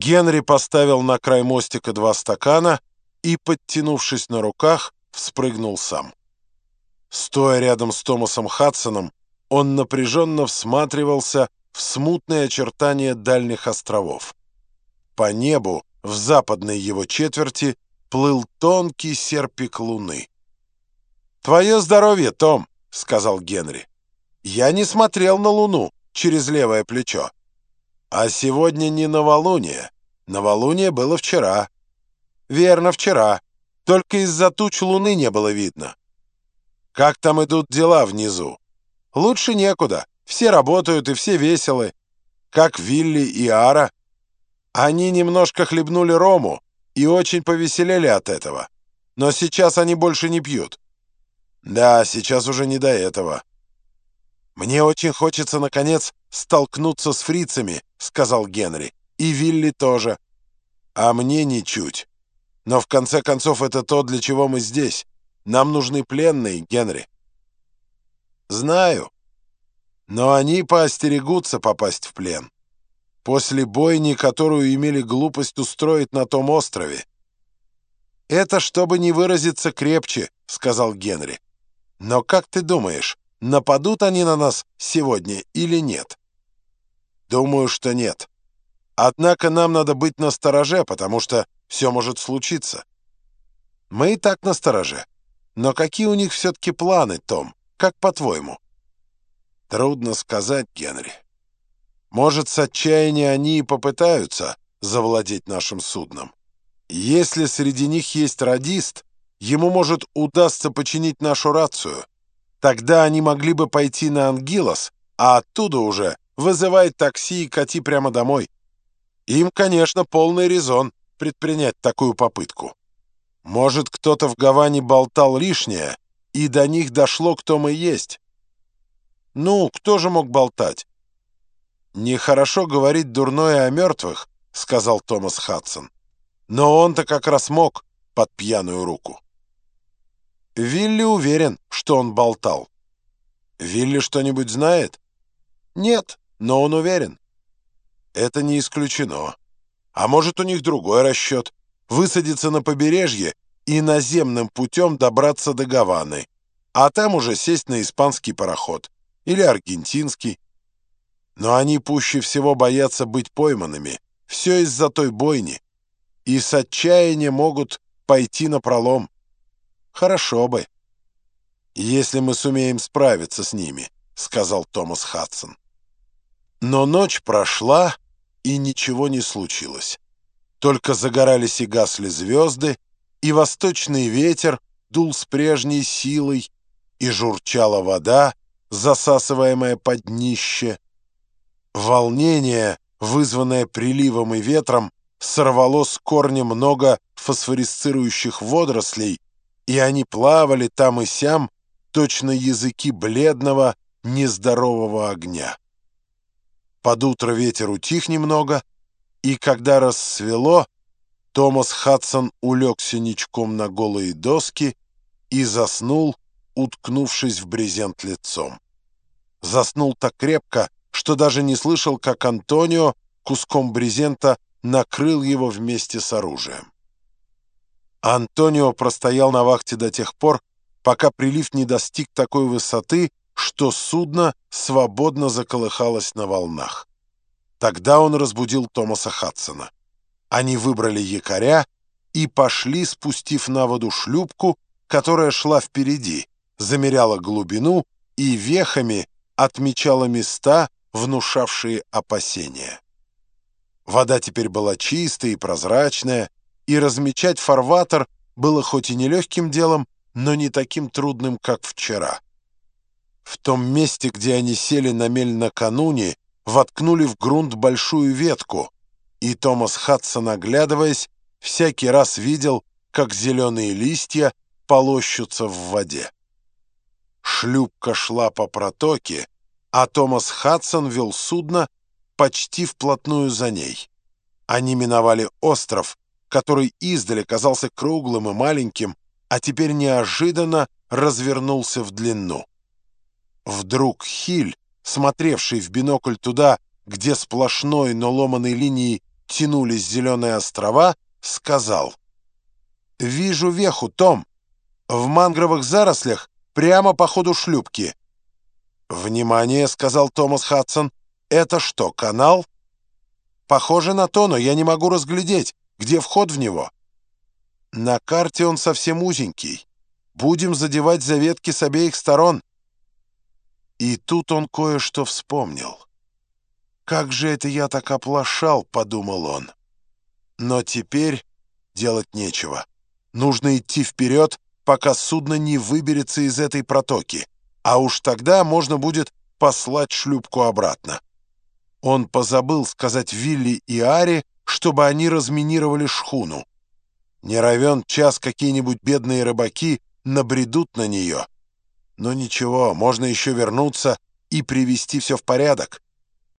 Генри поставил на край мостика два стакана и, подтянувшись на руках, вспрыгнул сам. Стоя рядом с Томасом Хадсоном, он напряженно всматривался в смутные очертания дальних островов. По небу, в западной его четверти, плыл тонкий серпик луны. «Твое здоровье, Том!» — сказал Генри. «Я не смотрел на луну через левое плечо. А сегодня не новолуние. Новолуние было вчера». «Верно, вчера. Только из-за туч луны не было видно». «Как там идут дела внизу?» «Лучше некуда. Все работают и все веселы. Как Вилли и Ара. Они немножко хлебнули рому и очень повеселели от этого. Но сейчас они больше не пьют. Да, сейчас уже не до этого. «Мне очень хочется, наконец, столкнуться с фрицами», — сказал Генри. «И Вилли тоже. А мне ничуть. Но в конце концов это то, для чего мы здесь. Нам нужны пленные, Генри». «Знаю. Но они поостерегутся попасть в плен. После бойни, которую имели глупость устроить на том острове». «Это чтобы не выразиться крепче», — сказал Генри. Но как ты думаешь, нападут они на нас сегодня или нет? Думаю, что нет. Однако нам надо быть настороже, потому что все может случиться. Мы и так настороже. Но какие у них все-таки планы, Том? Как по-твоему? Трудно сказать, Генри. Может, с отчаяния они и попытаются завладеть нашим судном. Если среди них есть радист, ему может удастся починить нашу рацию. Тогда они могли бы пойти на Ангилос, а оттуда уже вызывать такси и кати прямо домой. Им, конечно, полный резон предпринять такую попытку. Может, кто-то в Гаване болтал лишнее, и до них дошло, кто мы есть. Ну, кто же мог болтать? «Нехорошо говорить дурное о мертвых», — сказал Томас Хадсон. «Но он-то как раз мог под пьяную руку». Вилли уверен, что он болтал. Вилли что-нибудь знает? Нет, но он уверен. Это не исключено. А может, у них другой расчет. Высадиться на побережье и наземным путем добраться до Гаваны, а там уже сесть на испанский пароход или аргентинский. Но они пуще всего боятся быть пойманными. Все из-за той бойни. И с отчаяния могут пойти на пролом. Хорошо бы. Если мы сумеем справиться с ними, сказал Томас Хадсон. Но ночь прошла, и ничего не случилось. Только загорались и гасли звезды, и восточный ветер дул с прежней силой, и журчала вода, засасываемая под днище. Волнение, вызванное приливом и ветром, сорвало с корня много фосфорисцирующих водорослей, и они плавали там и сям, точно языки бледного, нездорового огня. Под утро ветер утих немного, и когда рассвело, Томас Хадсон улегся ничком на голые доски и заснул, уткнувшись в брезент лицом. Заснул так крепко, что даже не слышал, как Антонио куском брезента накрыл его вместе с оружием. Антонио простоял на вахте до тех пор, пока прилив не достиг такой высоты, что судно свободно заколыхалось на волнах. Тогда он разбудил Томаса Хадсона. Они выбрали якоря и пошли, спустив на воду шлюпку, которая шла впереди, замеряла глубину и вехами отмечала места, внушавшие опасения. Вода теперь была чистая и прозрачная, и размечать фарватер было хоть и нелегким делом, но не таким трудным, как вчера. В том месте, где они сели на мель накануне, воткнули в грунт большую ветку, и Томас Хадсон, оглядываясь, всякий раз видел, как зеленые листья полощутся в воде. Шлюпка шла по протоке, а Томас Хадсон вел судно почти вплотную за ней. Они миновали остров, который издали казался круглым и маленьким, а теперь неожиданно развернулся в длину. Вдруг Хиль, смотревший в бинокль туда, где сплошной, но ломаной линией тянулись зеленые острова, сказал. «Вижу веху, Том. В мангровых зарослях прямо по ходу шлюпки». «Внимание», — сказал Томас Хадсон. «Это что, канал?» «Похоже на то, но я не могу разглядеть, где вход в него». «На карте он совсем узенький. Будем задевать за ветки с обеих сторон». И тут он кое-что вспомнил. «Как же это я так оплошал», — подумал он. «Но теперь делать нечего. Нужно идти вперед, пока судно не выберется из этой протоки, а уж тогда можно будет послать шлюпку обратно». Он позабыл сказать Вилли и Аре, чтобы они разминировали шхуну. Не равен час какие-нибудь бедные рыбаки набредут на нее. Но ничего, можно еще вернуться и привести все в порядок.